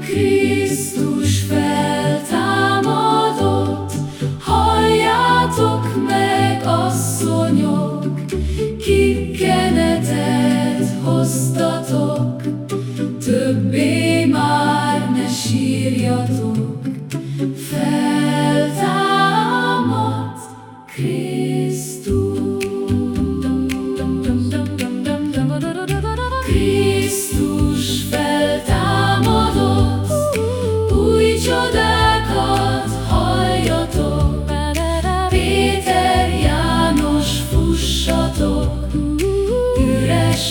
Krisztus feltámadott, halljátok meg, asszonyok, kikenetet hoztatok, többé már ne sírjatok,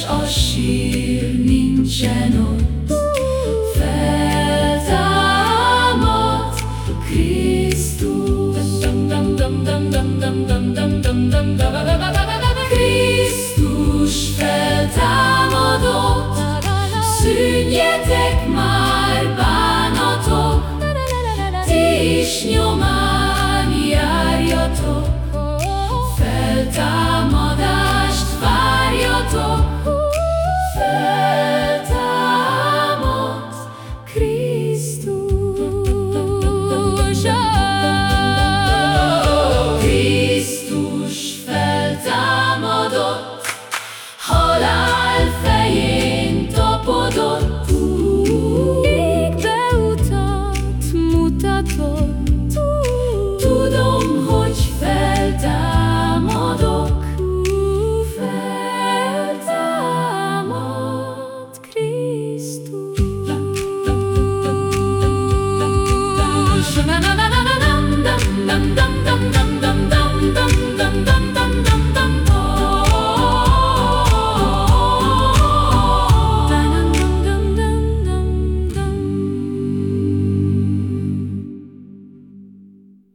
Üres a sír, nincsen ott, feltámad Krisztus. Krisztus feltámadott, szűnjetek már bánatok, ti is nyom. first. dum dum dum dum